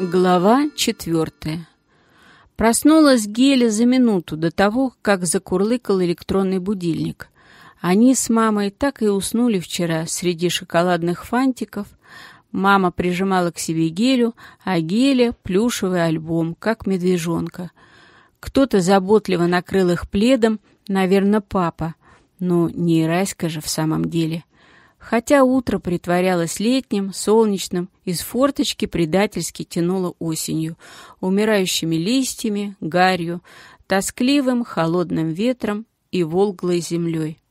Глава четвертая. Проснулась Геля за минуту до того, как закурлыкал электронный будильник. Они с мамой так и уснули вчера среди шоколадных фантиков. Мама прижимала к себе Гелю, а Геля — плюшевый альбом, как медвежонка. Кто-то заботливо накрыл их пледом, наверное, папа. Но не Ираська же в самом деле — Хотя утро притворялось летним, солнечным, из форточки предательски тянуло осенью, умирающими листьями, гарью, тоскливым холодным ветром и волглой землей.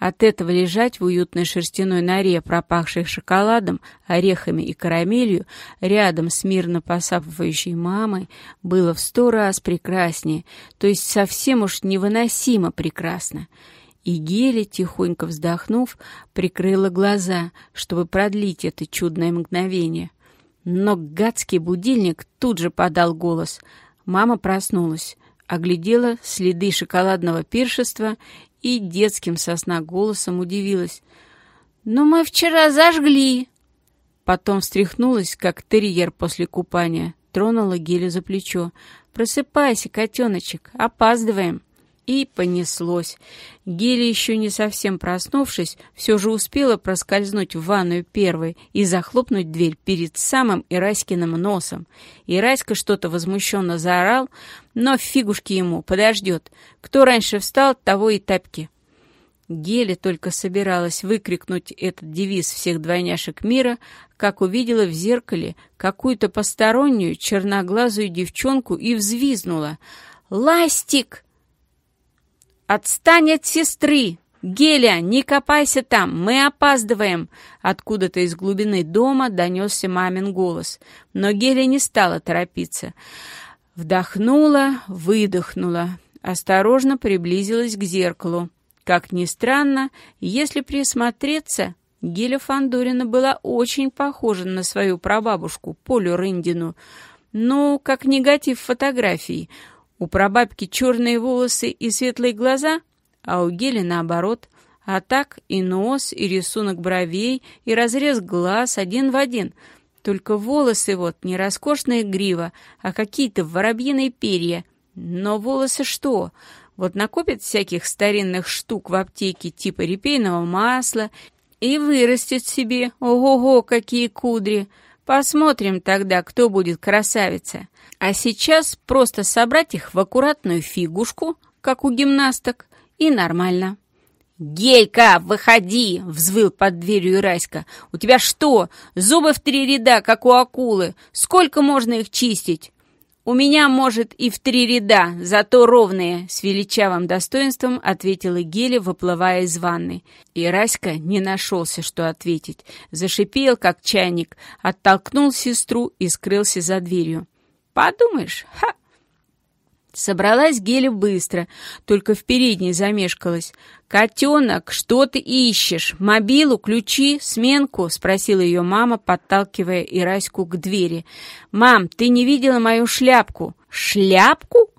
От этого лежать в уютной шерстяной норе, пропахшей шоколадом, орехами и карамелью, рядом с мирно посапывающей мамой, было в сто раз прекраснее, то есть совсем уж невыносимо прекрасно. И Геля, тихонько вздохнув, прикрыла глаза, чтобы продлить это чудное мгновение. Но гадский будильник тут же подал голос. Мама проснулась, оглядела следы шоколадного пиршества и детским сосна голосом удивилась. «Но мы вчера зажгли!» Потом встряхнулась, как терьер после купания, тронула Гелю за плечо. «Просыпайся, котеночек, опаздываем!» И понеслось. Гели, еще не совсем проснувшись, все же успела проскользнуть в ванную первой и захлопнуть дверь перед самым Ираськиным носом. Ираська что-то возмущенно заорал, но фигушки ему подождет. Кто раньше встал, того и тапки. Гели только собиралась выкрикнуть этот девиз всех двойняшек мира, как увидела в зеркале какую-то постороннюю черноглазую девчонку и взвизнула. «Ластик!» «Отстань от сестры! Геля, не копайся там, мы опаздываем!» Откуда-то из глубины дома донесся мамин голос. Но Геля не стала торопиться. Вдохнула, выдохнула, осторожно приблизилась к зеркалу. Как ни странно, если присмотреться, Геля Фандорина была очень похожа на свою прабабушку, Полю Рындину. Ну, как негатив фотографии — у прабабки черные волосы и светлые глаза, а у Гели наоборот. А так и нос, и рисунок бровей, и разрез глаз один в один. Только волосы вот не роскошная грива, а какие-то воробьиные перья. Но волосы что? Вот накопят всяких старинных штук в аптеке типа репейного масла и вырастет себе. Ого-го, какие кудри! Посмотрим тогда, кто будет красавица. А сейчас просто собрать их в аккуратную фигушку, как у гимнасток, и нормально. «Гейка, выходи!» — взвыл под дверью Ираська. «У тебя что, зубы в три ряда, как у акулы? Сколько можно их чистить?» «У меня, может, и в три ряда, зато ровные», — с величавым достоинством ответила Геля, выплывая из ванны. И Раська не нашелся, что ответить. Зашипел, как чайник, оттолкнул сестру и скрылся за дверью. «Подумаешь, ха, Собралась Геля быстро, только в передней замешкалась. «Котенок, что ты ищешь? Мобилу, ключи, сменку?» — спросила ее мама, подталкивая Ираську к двери. «Мам, ты не видела мою шляпку?» «Шляпку?»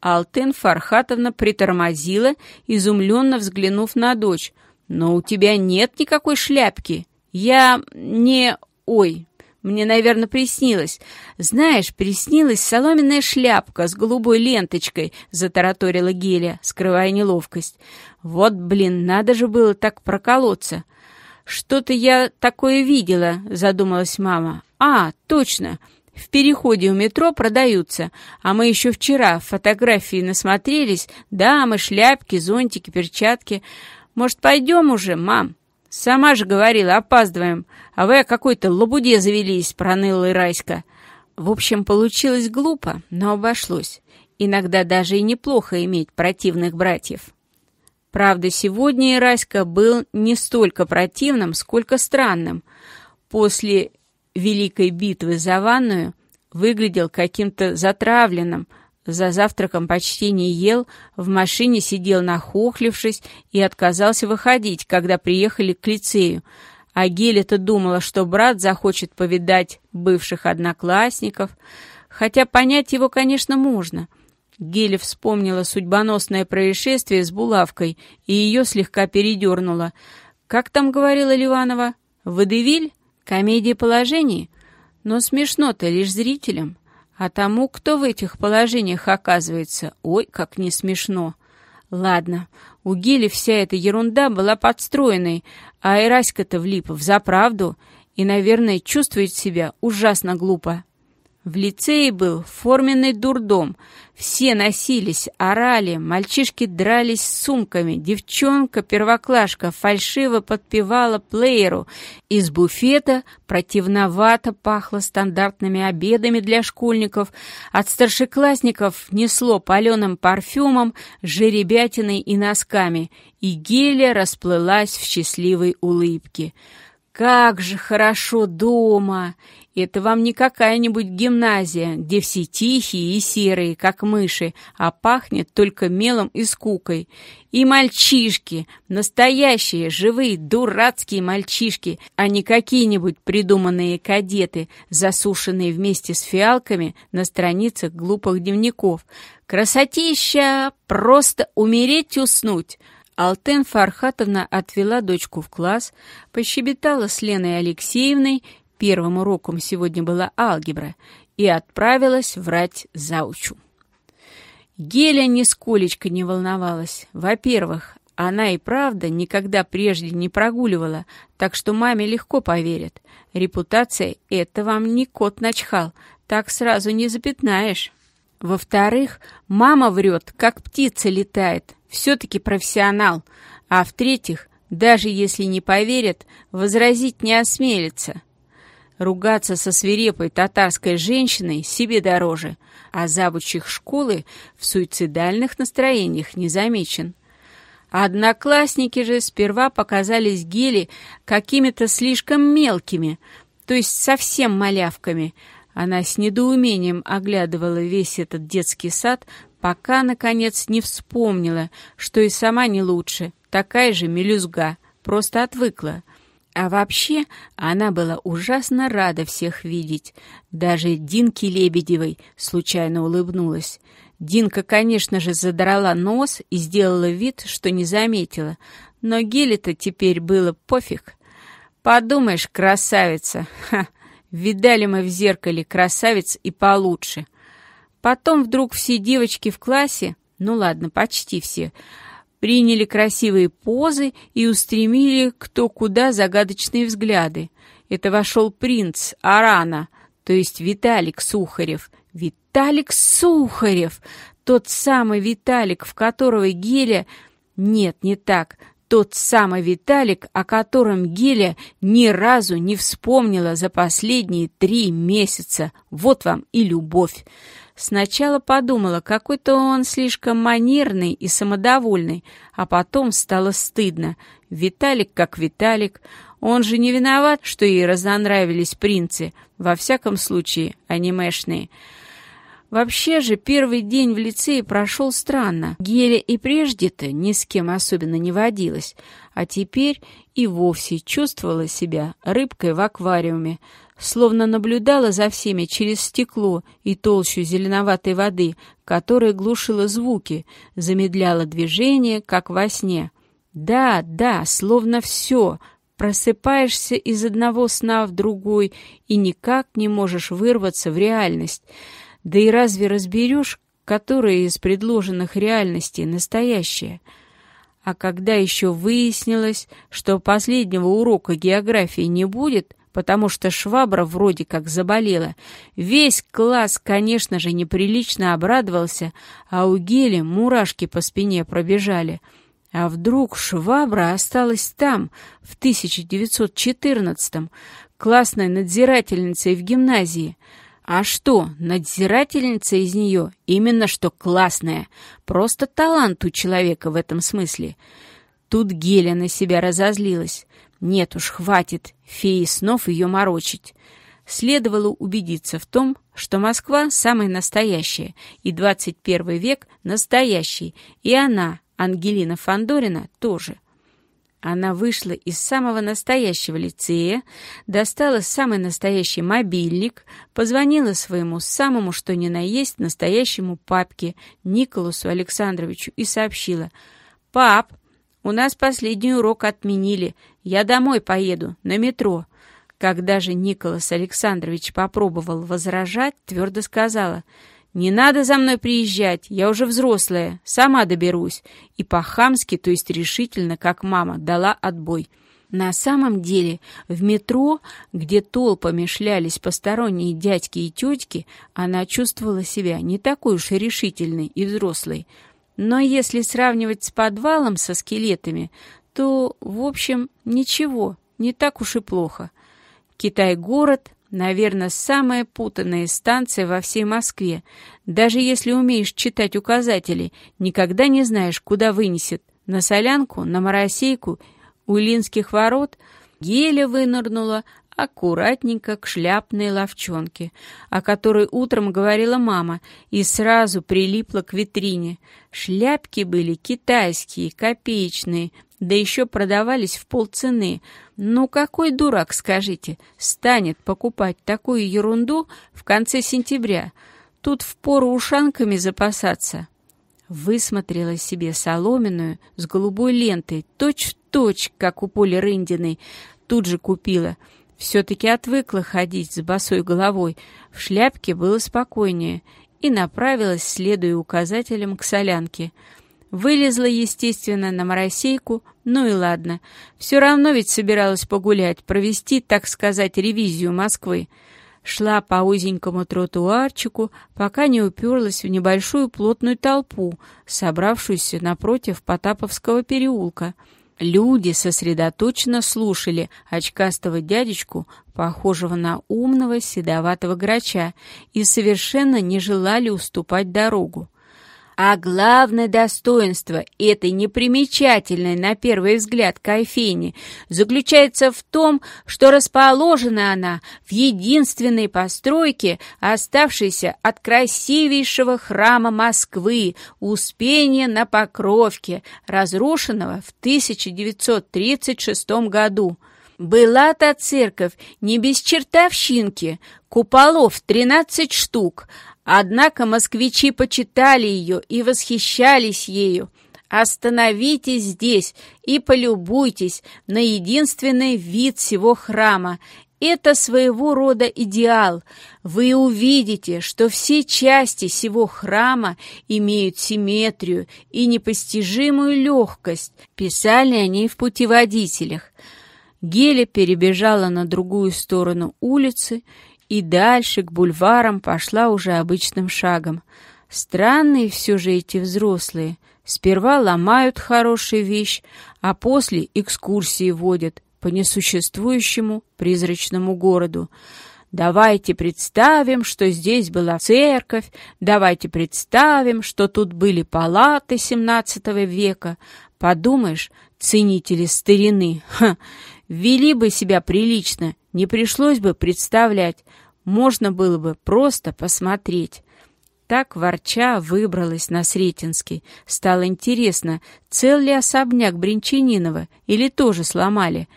Алтын Фархатовна притормозила, изумленно взглянув на дочь. «Но у тебя нет никакой шляпки. Я не... Ой, мне, наверное, приснилось. Знаешь, приснилась соломенная шляпка с голубой ленточкой, затараторила Геля, скрывая неловкость. Вот, блин, надо же было так проколоться. Что-то я такое видела, задумалась мама. А, точно. В переходе у метро продаются, а мы еще вчера фотографии насмотрелись. Дамы, шляпки, зонтики, перчатки. Может, пойдем уже, мам?» «Сама же говорила, опаздываем, а вы о какой-то лабуде завелись», — проныла Ирайска. В общем, получилось глупо, но обошлось. Иногда даже и неплохо иметь противных братьев. Правда, сегодня Ираська был не столько противным, сколько странным. После великой битвы за ванную выглядел каким-то затравленным — за завтраком почти не ел, в машине сидел нахохлившись и отказался выходить, когда приехали к лицею. А Геля-то думала, что брат захочет повидать бывших одноклассников, хотя понять его, конечно, можно. Геля вспомнила судьбоносное происшествие с булавкой, и ее слегка передернуло. «Как там говорила Ливанова? Водевиль? Комедия положений?» Но смешно-то лишь зрителям. А тому, кто в этих положениях оказывается, ой, как не смешно. Ладно, у Гели вся эта ерунда была подстроенной, а Эраська-то влип в заправду и, наверное, чувствует себя ужасно глупо. В лицее был форменный дурдом. Все носились, орали, мальчишки дрались с сумками. Девчонка-первоклашка фальшиво подпевала плееру. Из буфета противновато пахло стандартными обедами для школьников. От старшеклассников несло паленым парфюмом, жеребятиной и носками. И Геля расплылась в счастливой улыбке. «Как же хорошо дома!» Это вам не какая-нибудь гимназия, где все тихие и серые, как мыши, а пахнет только мелом и скукой. И мальчишки, настоящие, живые, дурацкие мальчишки, а не какие-нибудь придуманные кадеты, засушенные вместе с фиалками на страницах глупых дневников. Красотища! Просто умереть уснуть! Алтен Фархатовна отвела дочку в класс, пощебетала с Леной Алексеевной первым уроком сегодня была алгебра, и отправилась врать заучу. Геля нисколечко не волновалась. Во-первых, она и правда никогда прежде не прогуливала, так что маме легко поверят. Репутация — это вам не кот начхал, так сразу не запятнаешь. Во-вторых, мама врет, как птица летает, все-таки профессионал. А в-третьих, даже если не поверят, возразить не осмелится. Ругаться со свирепой татарской женщиной себе дороже, а завуч их школы в суицидальных настроениях не замечен. Одноклассники же сперва показались Гели какими-то слишком мелкими, то есть совсем малявками. Она с недоумением оглядывала весь этот детский сад, пока, наконец, не вспомнила, что и сама не лучше, такая же мелюзга, просто отвыкла. А вообще, она была ужасно рада всех видеть. Даже Динке Лебедевой случайно улыбнулась. Динка, конечно же, задрала нос и сделала вид, что не заметила. Но Геле-то теперь было пофиг. Подумаешь, красавица! Ха! Видали мы в зеркале красавиц и получше. Потом вдруг все девочки в классе, ну ладно, почти все, приняли красивые позы и устремили кто куда загадочные взгляды. Это вошел принц Арана, то есть Виталик Сухарев. Виталик Сухарев! Тот самый Виталик, в которого Геля... Нет, не так. Тот самый Виталик, о котором Геля ни разу не вспомнила за последние три месяца. Вот вам и любовь. Сначала подумала, какой-то он слишком манерный и самодовольный, а потом стало стыдно. Виталик как Виталик. Он же не виноват, что ей разнонравились принцы, во всяком случае анимешные. Вообще же первый день в лицее прошел странно. Геля и прежде-то ни с кем особенно не водилась, а теперь и вовсе чувствовала себя рыбкой в аквариуме, словно наблюдала за всеми через стекло и толщу зеленоватой воды, которая глушила звуки, замедляла движение, как во сне. Да, да, словно все. Просыпаешься из одного сна в другой и никак не можешь вырваться в реальность. Да и разве разберешь, которая из предложенных реальностей настоящая? А когда еще выяснилось, что последнего урока географии не будет — потому что швабра вроде как заболела. Весь класс, конечно же, неприлично обрадовался, а у Гели мурашки по спине пробежали. А вдруг швабра осталась там, в 1914-м, классной надзирательницей в гимназии. А что, надзирательница из нее именно что классная, просто талант у человека в этом смысле. Тут Геля на себя разозлилась. Нет уж, хватит феи снов ее морочить. Следовало убедиться в том, что Москва самая настоящая, и 21 век настоящий, и она, Ангелина Фандорина, тоже. Она вышла из самого настоящего лицея, достала самый настоящий мобильник, позвонила своему самому что ни на есть настоящему папке Николасу Александровичу и сообщила «Пап, у нас последний урок отменили. Я домой поеду, на метро. Когда же Николас Александрович попробовал возражать, твердо сказала, «Не надо за мной приезжать, я уже взрослая, сама доберусь». И по-хамски, то есть решительно, как мама, дала отбой. На самом деле, в метро, где толпами шлялись посторонние дядьки и тетки, она чувствовала себя не такой уж и решительной и взрослой. Но если сравнивать с подвалом со скелетами, то, в общем, ничего, не так уж и плохо. Китай-город, наверное, самая путанная станция во всей Москве. Даже если умеешь читать указатели, никогда не знаешь, куда вынесет. На Солянку, на Моросейку, у Илинских ворот Геля вынырнула аккуратненько к шляпной ловчонке, о которой утром говорила мама, и сразу прилипла к витрине. Шляпки были китайские, копеечные, да еще продавались в полцены. Ну какой дурак, скажите, станет покупать такую ерунду в конце сентября? Тут впору ушанками запасаться. Высмотрела себе соломенную с голубой лентой, точь-в-точь, точь, как у Поли Рындиной. Тут же купила. Все-таки отвыкла ходить с босой головой. В шляпке было спокойнее. И направилась, следуя указателям, к солянке — Вылезла, естественно, на моросейку, ну и ладно. Все равно ведь собиралась погулять, провести, так сказать, ревизию Москвы. Шла по узенькому тротуарчику, пока не уперлась в небольшую плотную толпу, собравшуюся напротив Потаповского переулка. Люди сосредоточенно слушали очкастого дядечку, похожего на умного седоватого грача, и совершенно не желали уступать дорогу. А главное достоинство этой непримечательной на первый взгляд кофейни заключается в том, что расположена она в единственной постройке, оставшейся от красивейшего храма Москвы Успения на Покровке, разрушенного в 1936 году. Была та церковь не без чертовщинки, куполов 13 штук, Однако москвичи почитали ее и восхищались ею. Остановитесь здесь и полюбуйтесь на единственный вид всего храма. Это своего рода идеал. Вы увидите, что все части всего храма имеют симметрию и непостижимую легкость. Писали они в путеводителях. Геля перебежала на другую сторону улицы и дальше к бульварам пошла уже обычным шагом. Странные все же эти взрослые. Сперва ломают хорошую вещь, а после экскурсии водят по несуществующему призрачному городу. Давайте представим, что здесь была церковь, давайте представим, что тут были палаты XVII века. Подумаешь, ценители старины, ха, вели бы себя прилично, не пришлось бы представлять, можно было бы просто посмотреть. Так ворча выбралась на Сретенский. Стало интересно, цел ли особняк Бринчанинова или тоже сломали.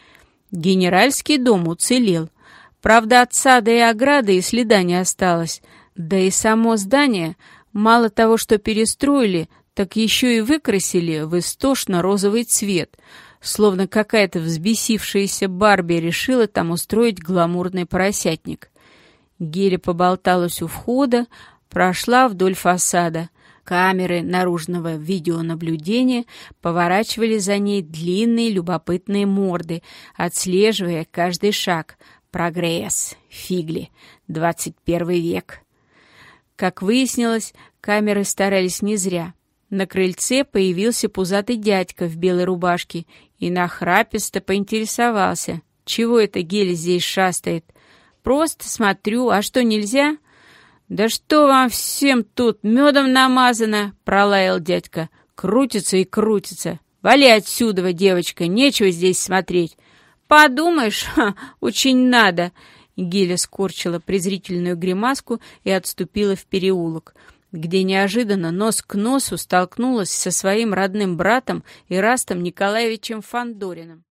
Генеральский дом уцелел. Правда, от сада и ограды и следа не осталось. Да и само здание, мало того, что перестроили, так еще и выкрасили в истошно-розовый цвет, словно какая-то взбесившаяся Барби решила там устроить гламурный поросятник. Геля поболталась у входа, прошла вдоль фасада. Камеры наружного видеонаблюдения поворачивали за ней длинные любопытные морды, отслеживая каждый шаг. Прогресс. Фигли. 21 век. Как выяснилось, камеры старались не зря. На крыльце появился пузатый дядька в белой рубашке и нахраписто поинтересовался, чего это гель здесь шастает. Просто смотрю, а что нельзя?» «Да что вам всем тут медом намазано?» — пролаял дядька. «Крутится и крутится. Вали отсюда, девочка, нечего здесь смотреть». «Подумаешь, ха, очень надо!» Геля скорчила презрительную гримаску и отступила в переулок, где неожиданно нос к носу столкнулась со своим родным братом Ирастом Николаевичем Фандориным.